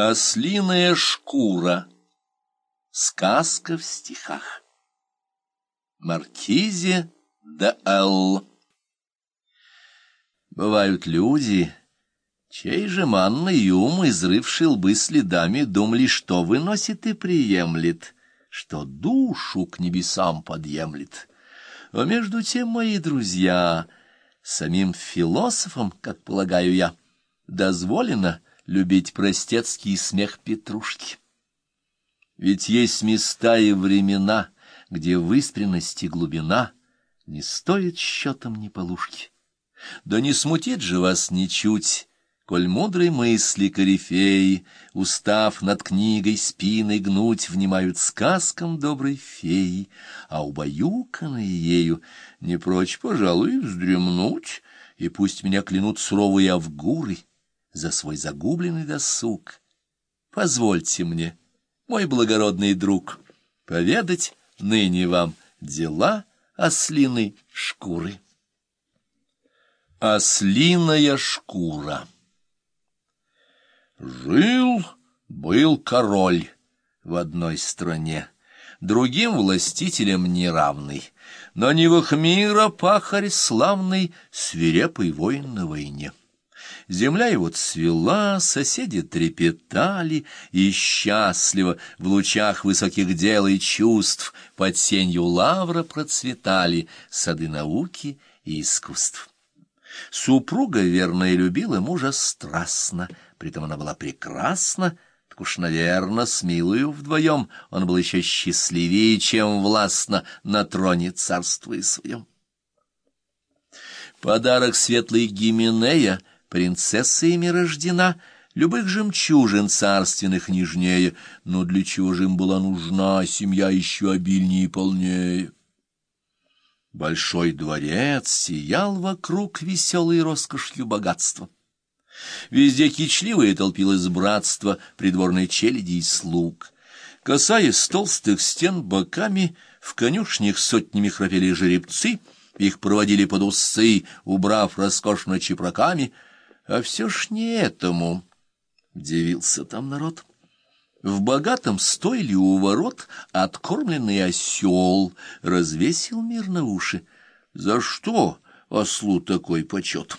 Ослиная шкура. Сказка в стихах. Маркизе де Л. Бывают люди, чей же манный ум, изрывший лбы следами, думали, что выносит и приемлет, что душу к небесам подъемлет. А между тем, мои друзья, самим философам, как полагаю я, дозволено — любить простецкий смех Петрушки. Ведь есть места и времена, где выспренность и глубина не стоит счетом ни полушки. Да не смутит же вас ничуть, коль мудрой мысли корифеи, устав над книгой спиной гнуть, внимают сказкам доброй феи, а убаюканные ею не прочь, пожалуй, вздремнуть, и пусть меня клянут суровые авгуры — за свой загубленный досуг. Позвольте мне, мой благородный друг, поведать ныне вам дела ослиной шкуры. Ослиная шкура Жил, был король в одной стране, другим властителям неравный, но не в их мира пахарь славный, свирепый воин на войне. Земля его цвела, соседи трепетали, и счастливо в лучах высоких дел и чувств под сенью лавра процветали сады науки и искусств. Супруга верная любила мужа страстно, притом она была прекрасна, так уж, наверное, с милую вдвоем он был еще счастливее, чем властно на троне царствуя своем. Подарок светлой Гименея — принцесса ими рождена, любых жемчужин царственных нежнее, но для чего же им была нужна семья еще обильнее и полнее? Большой дворец сиял вокруг веселой роскошью богатства. Везде кичливое толпилось братство придворной челяди и слуг. Касаясь толстых стен боками, в конюшнях сотнями храпели жеребцы, их проводили под усы, убрав роскошно чепраками — а все ж не этому, — удивился там народ. В богатом стойле у ворот откормленный осел развесил мир на уши. За что ослу такой почет?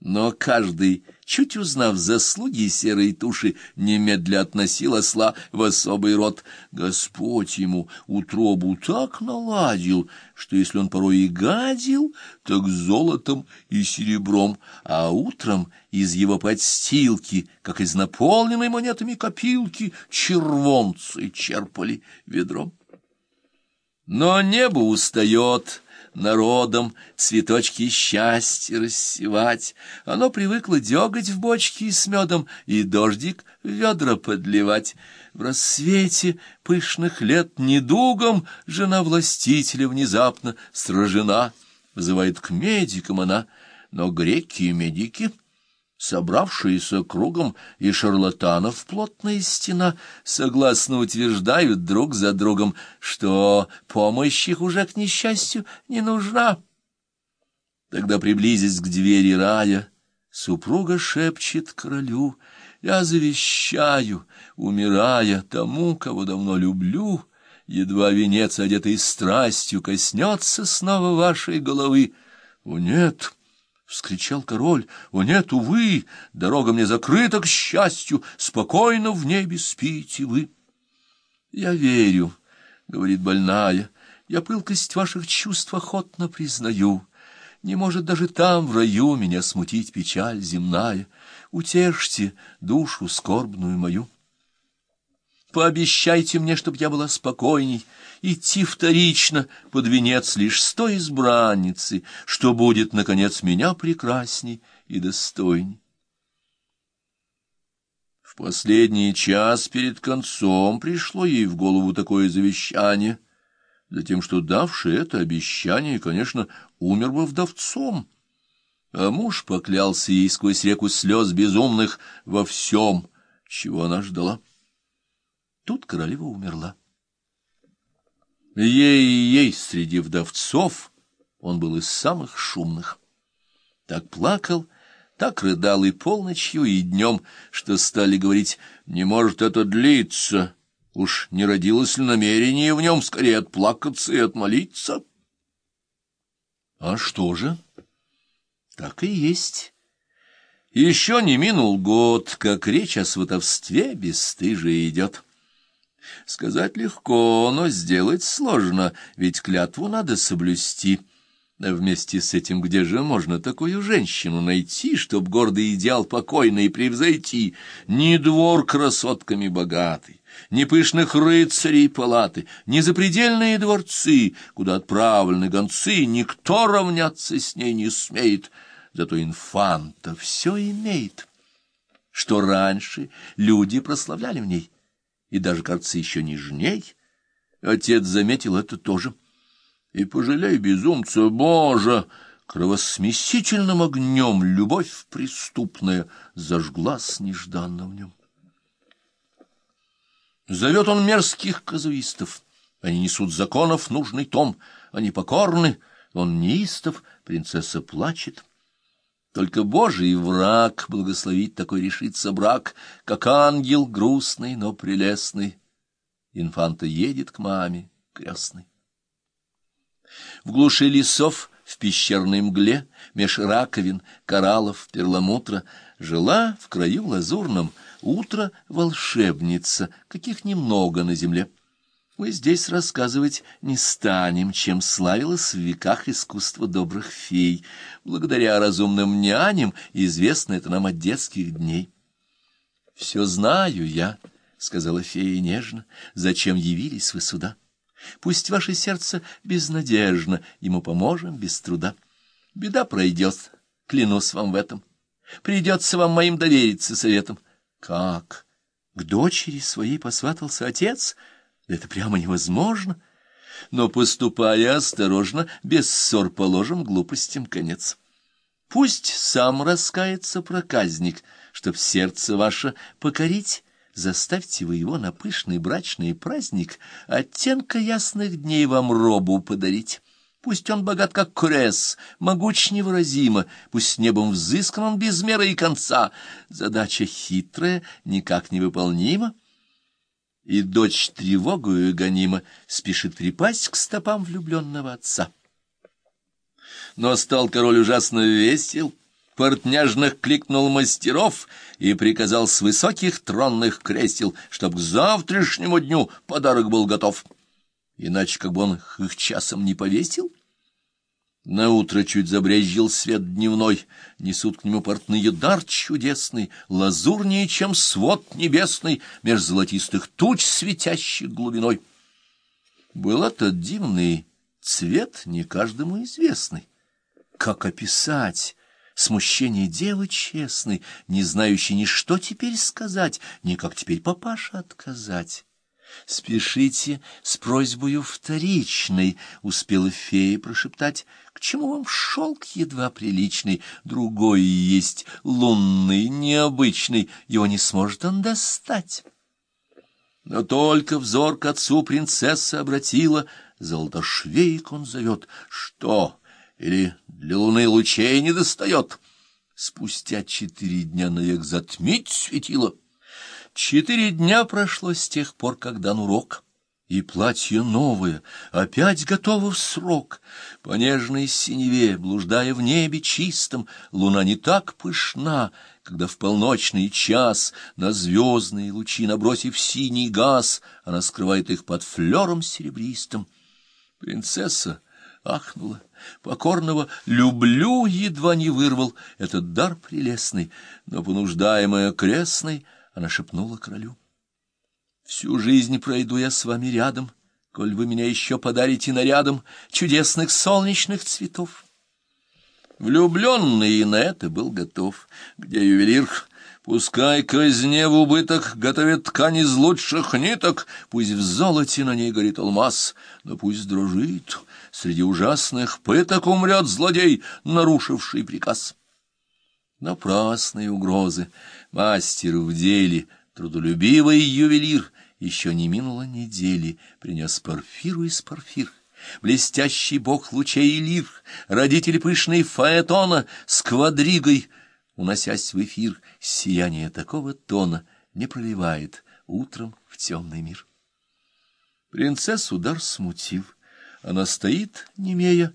Но каждый, чуть узнав заслуги серой туши, немедля относил осла в особый род. Господь ему утробу так наладил, что если он порой и гадил, так золотом и серебром, а утром из его подстилки, как из наполненной монетами копилки, червонцы черпали ведром. Но небо устает народом цветочки счастья рассевать. Оно привыкло деготь в бочке с медом и дождик в ведра подливать. В рассвете пышных лет недугом жена властителя внезапно сражена. Вызывает к медикам она, но греки и медики — Собравшиеся кругом и шарлатанов плотная стена согласно утверждают друг за другом, что помощь их уже к несчастью не нужна. Тогда, приблизясь к двери рая, супруга шепчет королю, «Я завещаю, умирая тому, кого давно люблю, едва венец, одетый страстью, коснется снова вашей головы. О, нет!» — вскричал король. — О нет, увы, дорога мне закрыта к счастью, спокойно в небе спите вы. — Я верю, — говорит больная, — я пылкость ваших чувств охотно признаю. Не может даже там, в раю, меня смутить печаль земная. Утешьте душу скорбную мою. Пообещайте мне, чтоб я была спокойней, идти вторично под венец лишь с той избранницы, что будет, наконец, меня прекрасней и достойней. В последний час перед концом пришло ей в голову такое завещание, затем, что давший это обещание, конечно, умер бы вдовцом, а муж поклялся ей сквозь реку слез безумных во всем, чего она ждала. Тут королева умерла. Ей-ей, среди вдовцов он был из самых шумных. Так плакал Так рыдал и полночью, и днем, что стали говорить, не может это длиться, уж не родилось ли намерение в нем скорее отплакаться и отмолиться? А что же? Так и есть. Еще не минул год, как речь о сватовстве бесстыжие идет. Сказать легко, но сделать сложно, ведь клятву надо соблюсти. А вместе с этим где же можно такую женщину найти, чтоб гордый идеал покойный превзойти? Ни двор красотками богатый, ни пышных рыцарей палаты, ни запредельные дворцы, куда отправлены гонцы, никто равняться с ней не смеет, зато инфанта все имеет, что раньше люди прославляли в ней, и даже, кажется, еще нежней. Отец заметил это тоже. И пожалей безумца, Боже! Кровосмесительным огнем любовь преступная зажглась нежданно в нем. Зовет он мерзких казуистов. Они несут законов нужный том. Они покорны, он неистов, принцесса плачет. Только Божий враг благословить такой решится брак, как ангел грустный, но прелестный. Инфанта едет к маме крестной. В глуши лесов, в пещерной мгле, меж раковин, кораллов, перламутра, жила в краю лазурном утро волшебница, каких немного на земле. Мы здесь рассказывать не станем, чем славилось в веках искусство добрых фей. Благодаря разумным няням известно это нам от детских дней. — Все знаю я, — сказала фея нежно, — зачем явились вы сюда. Пусть ваше сердце безнадежно, ему поможем без труда. Беда пройдет, клянусь вам в этом. Придется вам моим довериться советом. Как? К дочери своей посватался отец — это прямо невозможно. Но, поступая осторожно, без ссор положим глупостям конец. Пусть сам раскается проказник, чтоб сердце ваше покорить, заставьте вы его на пышный брачный праздник оттенка ясных дней вам робу подарить. Пусть он богат, как крес, могуч невыразимо, пусть с небом взыскан он без меры и конца. Задача хитрая, никак невыполнима и дочь тревогою гонима спешит припасть к стопам влюбленного отца. Но стал король ужасно весел, портняжных кликнул мастеров и приказал с высоких тронных кресел, чтоб к завтрашнему дню подарок был готов. Иначе как бы он их часом не повесил, на утро чуть забрезжил свет дневной, несут к нему портные дар чудесный, лазурнее, чем свод небесный, меж золотистых туч, светящих глубиной. Был этот дивный цвет не каждому известный. Как описать смущение девы честной, не знающей ни что теперь сказать, ни как теперь папаша отказать? «Спешите с просьбою вторичной», — успела фея прошептать. «К чему вам шелк едва приличный? Другой есть, лунный, необычный, его не сможет он достать». Но только взор к отцу принцесса обратила, золотошвейк он зовет. Что, или для луны лучей не достает? Спустя четыре дня навек затмить светило — Четыре дня прошло с тех пор, как дан урок, и платье новое, опять готово в срок. По нежной синеве, блуждая в небе чистом, луна не так пышна, когда в полночный час на звездные лучи, набросив синий газ, она скрывает их под флером серебристым. Принцесса ахнула. Покорного «люблю» едва не вырвал этот дар прелестный, но, понуждаемая крестной, она шепнула королю. «Всю жизнь пройду я с вами рядом, коль вы меня еще подарите нарядом чудесных солнечных цветов». Влюбленный и на это был готов, где ювелир... Пускай казне в убыток готовит ткань из лучших ниток, Пусть в золоте на ней горит алмаз, но пусть дрожит. Среди ужасных пыток умрет злодей, нарушивший приказ. Напрасные угрозы. Мастер в деле, трудолюбивый ювелир, еще не минуло недели, принес парфиру из парфир. Блестящий бог лучей и лир, родитель пышной фаэтона с квадригой, уносясь в эфир, сияние такого тона не проливает утром в темный мир. Принцессу дар смутил. Она стоит, немея,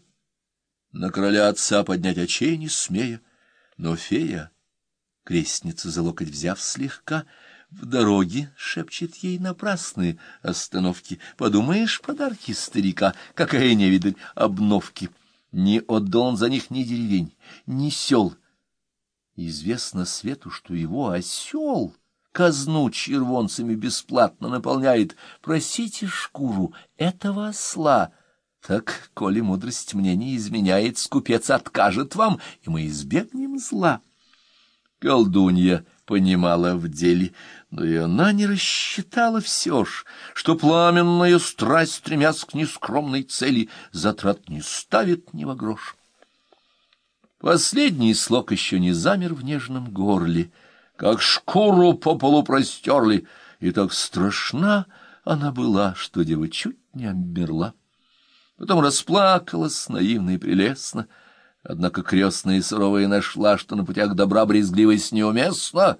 на короля отца поднять очей не смея, но фея, крестницу за локоть взяв слегка, в дороге шепчет ей напрасные остановки. Подумаешь, подарки старика, какая невидаль обновки. Не отдал он за них ни деревень, ни сел. Известно свету, что его осел казну червонцами бесплатно наполняет. Просите шкуру этого осла. Так, коли мудрость мне не изменяет, скупец откажет вам, и мы избегнем зла. Колдунья понимала в деле, но и она не рассчитала все ж, что пламенная страсть, стремясь к нескромной цели, затрат не ставит ни во грош. Последний слог еще не замер в нежном горле, как шкуру по полу простерли, и так страшна она была, что дева чуть не обмерла. Потом расплакалась наивно и прелестно, однако крестная суровая нашла, что на путях добра брезгливость неуместна,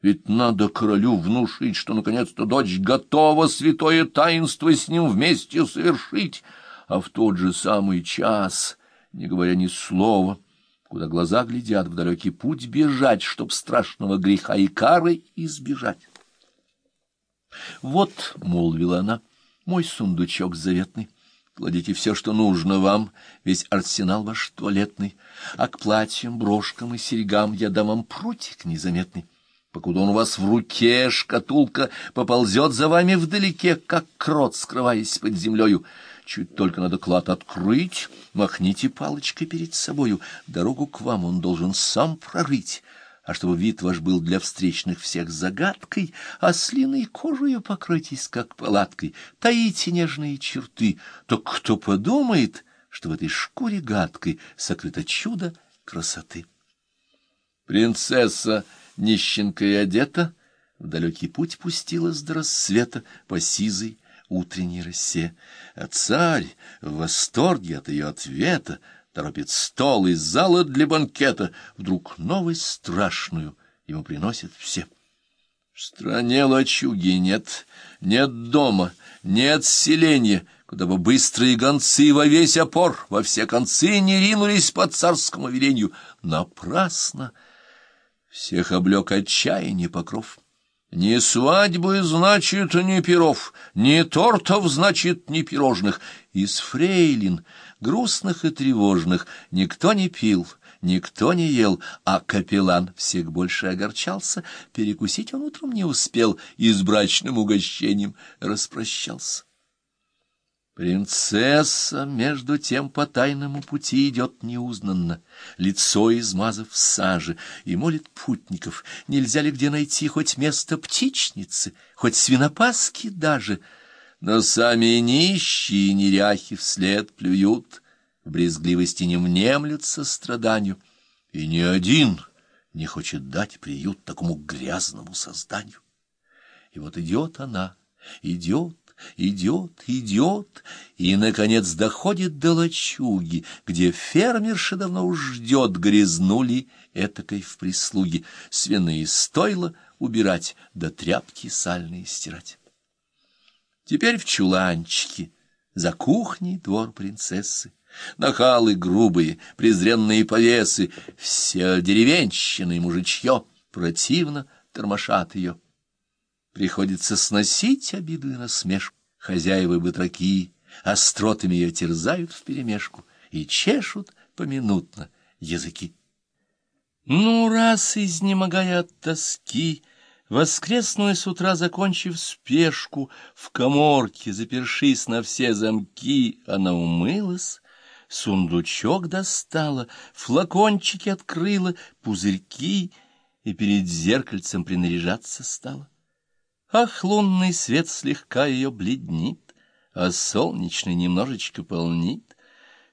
ведь надо королю внушить, что наконец-то дочь готова святое таинство с ним вместе совершить, а в тот же самый час, не говоря ни слова, куда глаза глядят в далекий путь бежать, чтоб страшного греха и кары избежать. «Вот», — молвила она, — «мой сундучок заветный». Кладите все, что нужно вам, весь арсенал ваш туалетный, а к платьям, брошкам и серьгам я дам вам прутик незаметный. Покуда он у вас в руке, шкатулка поползет за вами вдалеке, как крот, скрываясь под землею. Чуть только надо клад открыть, махните палочкой перед собою. Дорогу к вам он должен сам прорыть. А чтобы вид ваш был для встречных всех загадкой, ослиной кожею покройтесь, как палаткой, таите нежные черты, то кто подумает, что в этой шкуре гадкой сокрыто чудо красоты? Принцесса нищенкой одета, в далекий путь пустилась до рассвета по сизой утренней росе, а царь в восторге от ее ответа торопит стол из зала для банкета, вдруг новость страшную ему приносят все. В стране лачуги нет, нет дома, нет селения, куда бы быстрые гонцы во весь опор, во все концы не ринулись по царскому велению. Напрасно! Всех облек отчаяние покров. Ни свадьбы, значит, ни перов, ни тортов, значит, ни пирожных. Из фрейлин, грустных и тревожных, никто не пил, никто не ел, а капеллан всех больше огорчался, перекусить он утром не успел и с брачным угощением распрощался. Принцесса, между тем, по тайному пути идет неузнанно, лицо измазав в саже, и молит путников, нельзя ли где найти хоть место птичницы, хоть свинопаски даже. Но сами нищие неряхи вслед плюют, в брезгливости не внемлют состраданию, и ни один не хочет дать приют такому грязному созданию. И вот идет она, идет, идет, идет, и, наконец, доходит до лачуги, где фермерша давно уж ждет, грязнули этакой в прислуге, свиные стойла убирать, да тряпки сальные стирать. Теперь в чуланчике, за кухней двор принцессы, нахалы грубые, презренные повесы, все деревенщины и мужичье противно тормошат ее. Приходится сносить обиду и насмешку. Хозяева батраки остротами ее терзают вперемешку и чешут поминутно языки. Ну, раз, изнемогая от тоски, воскресную с утра закончив спешку, в коморке, запершись на все замки, она умылась, сундучок достала, флакончики открыла, пузырьки, и перед зеркальцем принаряжаться стала. Ах, лунный свет слегка ее бледнит, А солнечный немножечко полнит.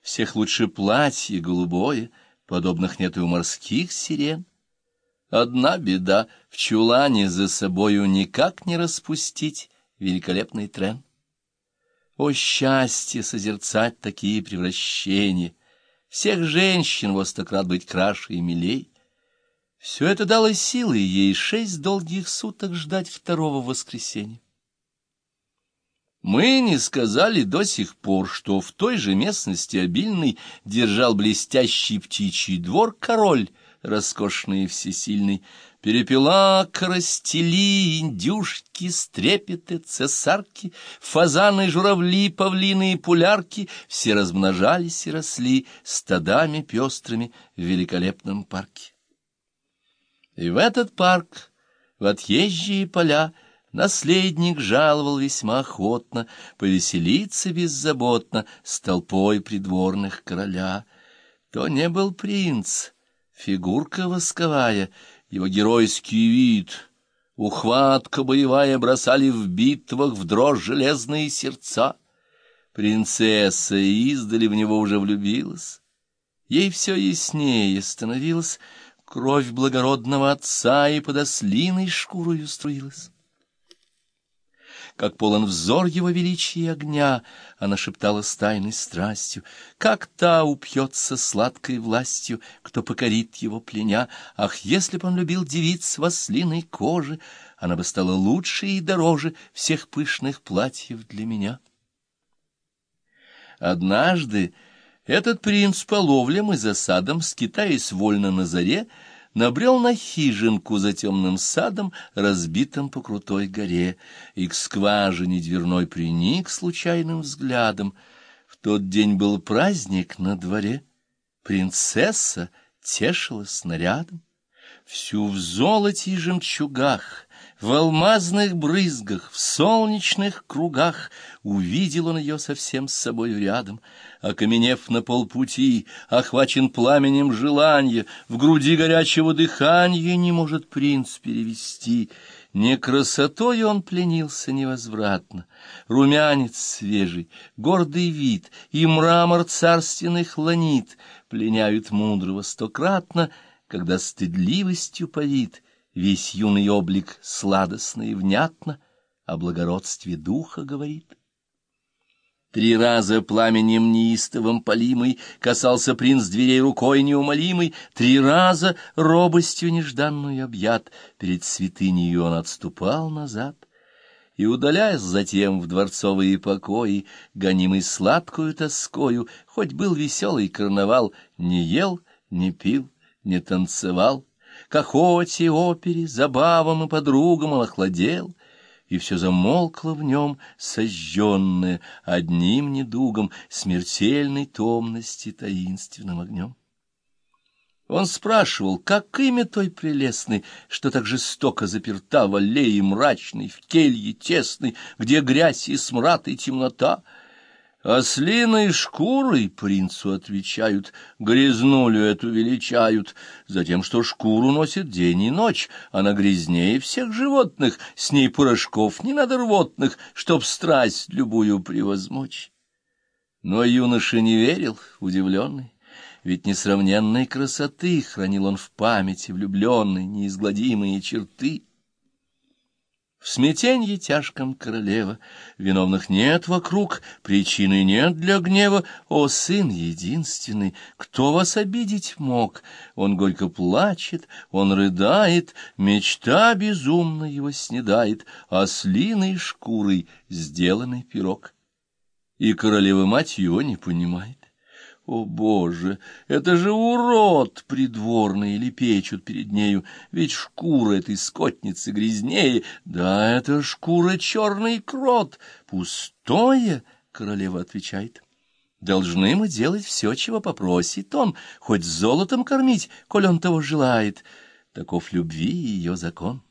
Всех лучше платье голубое, Подобных нет и у морских сирен. Одна беда — в чулане за собою Никак не распустить великолепный трен. О, счастье созерцать такие превращения! Всех женщин во стократ быть краше и милей! Все это дало силы ей шесть долгих суток ждать второго воскресенья. Мы не сказали до сих пор, что в той же местности обильный держал блестящий птичий двор король, роскошный и всесильный, перепела, коростели, индюшки, стрепеты, цесарки, фазаны, журавли, павлины и пулярки все размножались и росли стадами пестрыми в великолепном парке. И в этот парк, в отъезжие поля, Наследник жаловал весьма охотно, Повеселиться беззаботно С толпой придворных короля. То не был принц, фигурка восковая, Его геройский вид, ухватка боевая Бросали в битвах в дрожь железные сердца. Принцесса издали в него уже влюбилась. Ей все яснее становилось, Кровь благородного отца и под ослиной шкурою струилась как полон взор его величия и огня, она шептала с тайной страстью, как та упьется сладкой властью, кто покорит его пленя. Ах, если б он любил девиц в ослиной коже, она бы стала лучше и дороже всех пышных платьев для меня. Однажды этот принц по ловлям и засадам, скитаясь вольно на заре, набрел на хижинку за темным садом, разбитым по крутой горе, и к скважине дверной приник случайным взглядом. В тот день был праздник на дворе, принцесса тешилась снарядом. Всю в золоте и жемчугах, в алмазных брызгах, в солнечных кругах увидел он ее совсем с собой рядом. Окаменев на полпути, охвачен пламенем желания, в груди горячего дыхания не может принц перевести. Не красотой он пленился невозвратно, румянец свежий, гордый вид и мрамор царственных ланит пленяют мудрого стократно, когда стыдливостью повит весь юный облик сладостно и внятно о благородстве духа говорит. Три раза пламенем неистовым полимый Касался принц дверей рукой неумолимой, Три раза робостью нежданную объят Перед святыней он отступал назад. И, удаляясь затем в дворцовые покои, Гонимый сладкую тоскою, Хоть был веселый карнавал, Не ел, не пил, не танцевал, К охоте, опере, забавам и подругам он охладел, и все замолкло в нем, сожженное одним недугом смертельной томности таинственным огнем. Он спрашивал, как имя той прелестной, что так жестоко заперта в аллее мрачной, в келье тесной, где грязь и смрад и темнота — Ослиной шкурой принцу отвечают, грязнулю эту величают, затем, что шкуру носит день и ночь, она грязнее всех животных, с ней порошков не надо рвотных, чтоб страсть любую превозмочь. Но юноша не верил, удивленный, ведь несравненной красоты хранил он в памяти влюбленной неизгладимые черты. В смятенье тяжком королева, виновных нет вокруг, причины нет для гнева. О, сын единственный, кто вас обидеть мог? Он горько плачет, он рыдает, мечта безумно его снедает, ослиной шкурой сделанный пирог. И королева-мать его не понимает. О, Боже, это же урод придворный лепечут перед нею, ведь шкура этой скотницы грязнее. Да, это шкура черный крот. Пустое, королева отвечает. Должны мы делать все, чего попросит он, хоть золотом кормить, коль он того желает. Таков любви ее закон.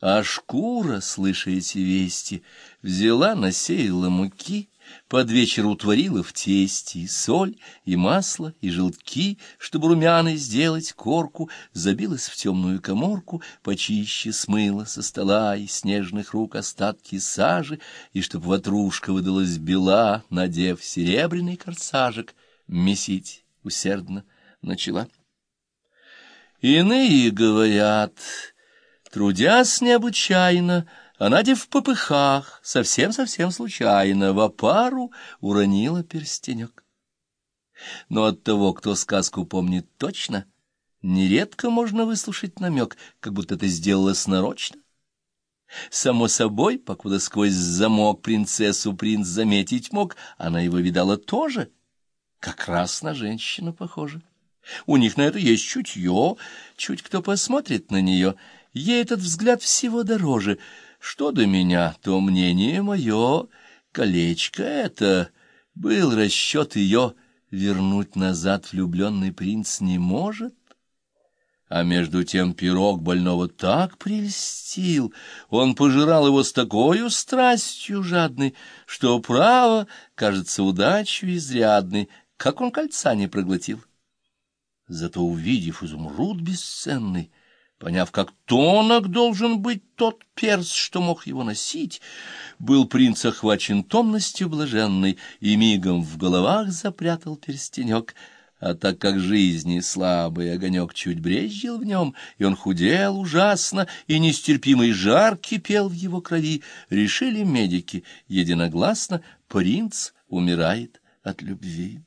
А шкура, слыша эти вести, взяла, насеяла муки, под вечер утворила в тесте и соль, и масло, и желтки, чтобы румяной сделать корку, забилась в темную коморку, почище смыла со стола и снежных рук остатки сажи, и чтоб ватрушка выдалась бела, надев серебряный корсажик, месить усердно начала. Иные говорят, трудясь необычайно, а Надя в попыхах, совсем-совсем случайно, в опару уронила перстенек. Но от того, кто сказку помнит точно, нередко можно выслушать намек, как будто это сделалось нарочно. Само собой, покуда сквозь замок принцессу принц заметить мог, она его видала тоже, как раз на женщину похоже. У них на это есть чутье, чуть кто посмотрит на нее, ей этот взгляд всего дороже. Что до меня, то мнение мое, колечко это, был расчет ее вернуть назад влюбленный принц не может. А между тем пирог больного так прельстил, он пожирал его с такой страстью жадной, что право, кажется, удачу изрядной, как он кольца не проглотил. Зато, увидев изумруд бесценный, поняв, как тонок должен быть тот перс, что мог его носить, был принц охвачен томностью блаженной и мигом в головах запрятал перстенек — а так как жизни слабый огонек чуть брезжил в нем, и он худел ужасно, и нестерпимый жар кипел в его крови, решили медики единогласно, принц умирает от любви.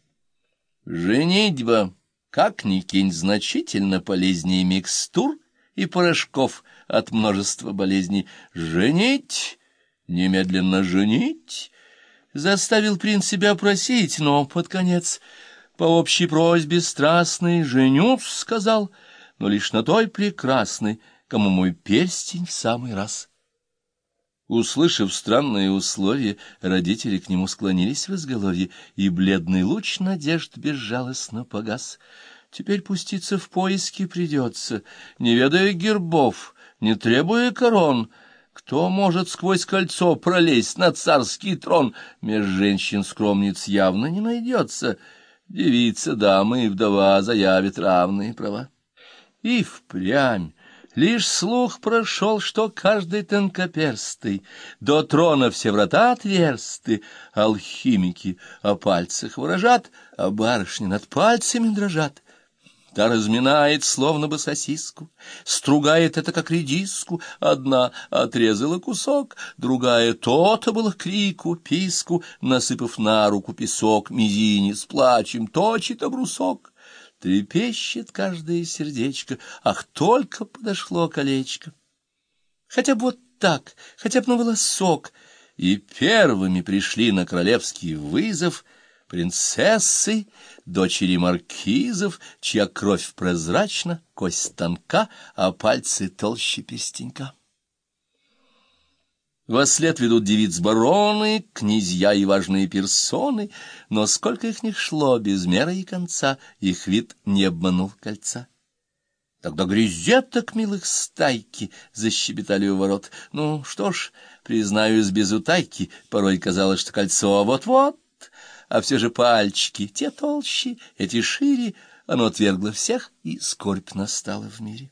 Женитьба, как ни кинь, значительно полезнее микстур и порошков от множества болезней. Женить, немедленно женить, заставил принц себя просить, но под конец по общей просьбе страстной женюсь, сказал, но лишь на той прекрасной, кому мой перстень в самый раз. Услышав странные условия, родители к нему склонились в изголовье, и бледный луч надежд безжалостно погас. Теперь пуститься в поиски придется, не ведая гербов, не требуя корон. Кто может сквозь кольцо пролезть на царский трон? Меж женщин-скромниц явно не найдется — девица, дама и вдова заявит равные права. И впрямь лишь слух прошел, что каждый тонкоперстый до трона все врата отверсты, алхимики о пальцах выражат, а барышни над пальцами дрожат. Та разминает, словно бы сосиску, стругает это, как редиску. Одна отрезала кусок, другая то-то было крику, писку, насыпав на руку песок, мизинец плачем, точит обрусок. Трепещет каждое сердечко, ах, только подошло колечко. Хотя бы вот так, хотя бы на волосок. И первыми пришли на королевский вызов — принцессы, дочери маркизов, чья кровь прозрачна, кость тонка, а пальцы толще перстенька. Во след ведут девиц бароны, князья и важные персоны, но сколько их не шло, без меры и конца, их вид не обманул кольца. Тогда грезеток милых стайки защебетали у ворот. Ну что ж, признаюсь без утайки, порой казалось, что кольцо вот-вот а все же пальчики, те толще, эти шире, оно отвергло всех, и скорбь настала в мире.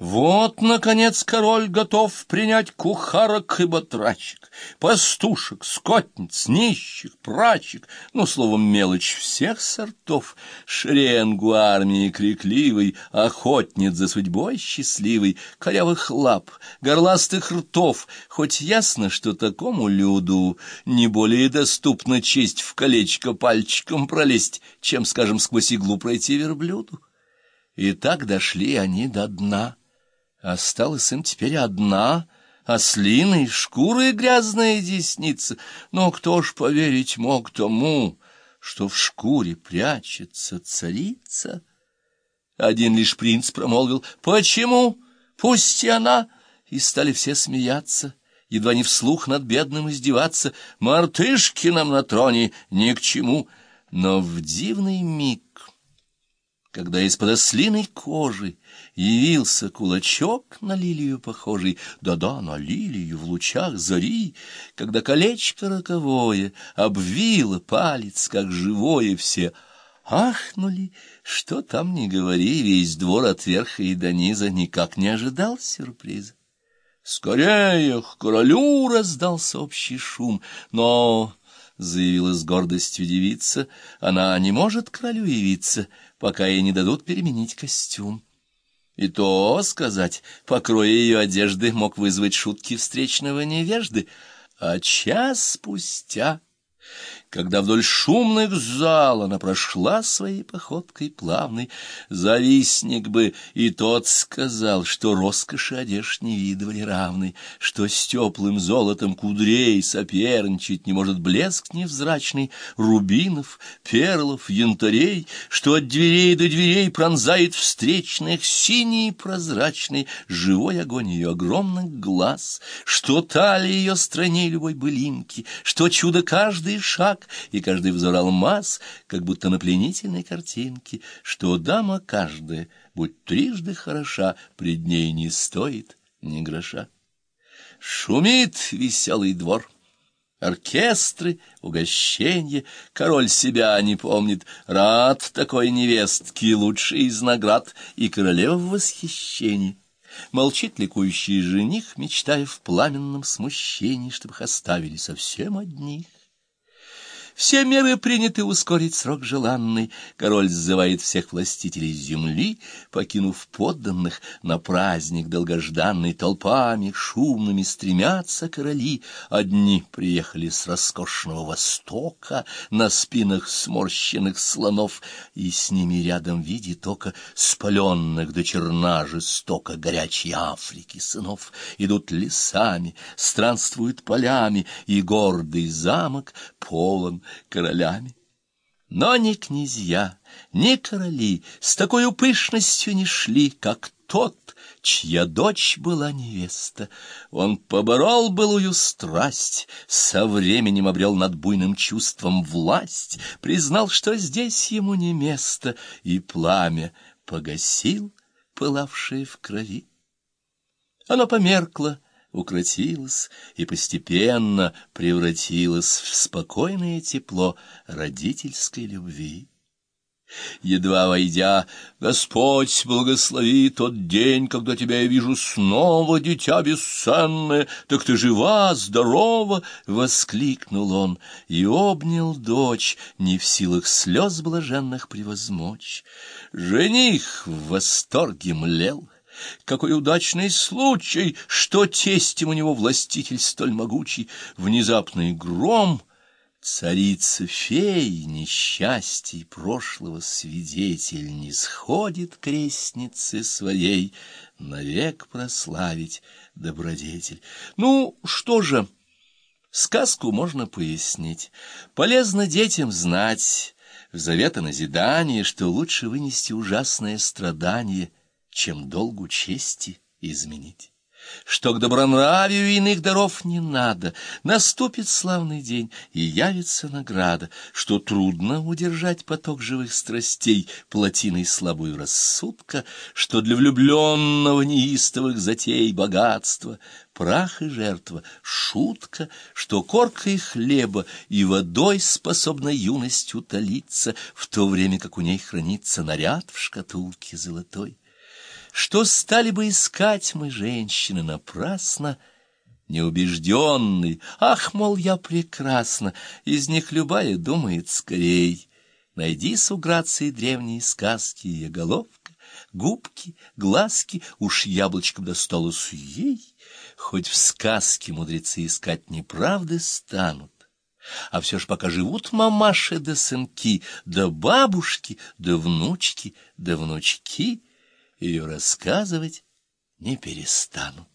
Вот, наконец, король готов принять кухарок и батрачек, пастушек, скотниц, нищих, прачек, ну, словом, мелочь всех сортов, шеренгу армии крикливой, охотниц за судьбой счастливой, корявых лап, горластых ртов, хоть ясно, что такому люду не более доступна честь в колечко пальчиком пролезть, чем, скажем, сквозь иглу пройти верблюду. И так дошли они до дна. Осталась им теперь одна, ослиной шкурой грязная десница. Но кто ж поверить мог тому, что в шкуре прячется царица? Один лишь принц промолвил «Почему? Пусть и она!» И стали все смеяться, едва не вслух над бедным издеваться. «Мартышки нам на троне ни к чему!» Но в дивный миг когда из-под ослиной кожи явился кулачок на лилию похожий, да-да, на лилию в лучах зари, когда колечко роковое обвило палец, как живое, все. Ахнули, что там не говори, весь двор от верха и до низа никак не ожидал сюрприза. Скорее к королю раздался общий шум, но заявила с гордостью девица, — она не может к королю явиться, пока ей не дадут переменить костюм. И то, сказать, покрой ее одежды мог вызвать шутки встречного невежды, а час спустя когда вдоль шумных зал она прошла своей походкой плавной, завистник бы и тот сказал, что роскоши одежд не видывали равной, что с теплым золотом кудрей соперничать не может блеск невзрачный рубинов, перлов, янтарей, что от дверей до дверей пронзает встречных синий прозрачный живой огонь ее огромных глаз, что талия ее стройней любой былинки, что чудо каждый шаг шаг и каждый взор алмаз, как будто на пленительной картинке, что дама каждая, будь трижды хороша, пред ней не стоит ни гроша. Шумит веселый двор. Оркестры, угощенье, король себя не помнит, рад такой невестке, лучший из наград, и королева в восхищении. Молчит ликующий жених, мечтая в пламенном смущении, чтобы их оставили совсем одних. Все меры приняты ускорить срок желанный. Король сзывает всех властителей земли, покинув подданных на праздник долгожданный толпами шумными стремятся короли. Одни приехали с роскошного востока на спинах сморщенных слонов, и с ними рядом видит око спаленных до черна жестоко горячей Африки сынов. Идут лесами, странствуют полями, и гордый замок полон королями. Но ни князья, ни короли с такой пышностью не шли, как тот, чья дочь была невеста. Он поборол былую страсть, со временем обрел над буйным чувством власть, признал, что здесь ему не место, и пламя погасил, пылавшее в крови. Оно померкло, укротилась и постепенно превратилась в спокойное тепло родительской любви. Едва войдя, Господь благослови тот день, когда тебя я вижу снова, дитя бесценное, так ты жива, здорова, — воскликнул он и обнял дочь, не в силах слез блаженных превозмочь. Жених в восторге млел — какой удачный случай, что тестем у него властитель столь могучий, внезапный гром — Царица фей, несчастий прошлого свидетель, Не сходит крестницы своей, Навек прославить добродетель. Ну, что же, сказку можно пояснить. Полезно детям знать, в завет о назидании, Что лучше вынести ужасное страдание — чем долгу чести изменить. Что к добронравию иных даров не надо, наступит славный день, и явится награда, что трудно удержать поток живых страстей плотиной слабую рассудка, что для влюбленного неистовых затей богатство, прах и жертва, шутка, что коркой хлеба и водой способна юность утолиться, в то время как у ней хранится наряд в шкатулке золотой. Что стали бы искать мы, женщины, напрасно, неубежденный, ах, мол, я прекрасна, из них любая думает скорей. Найди с уграцией древние сказки, ее головка, губки, глазки, уж яблочком досталось ей, хоть в сказке мудрецы искать неправды станут. А все ж пока живут мамаши да сынки, да бабушки, да внучки, да внучки — ее рассказывать не перестанут.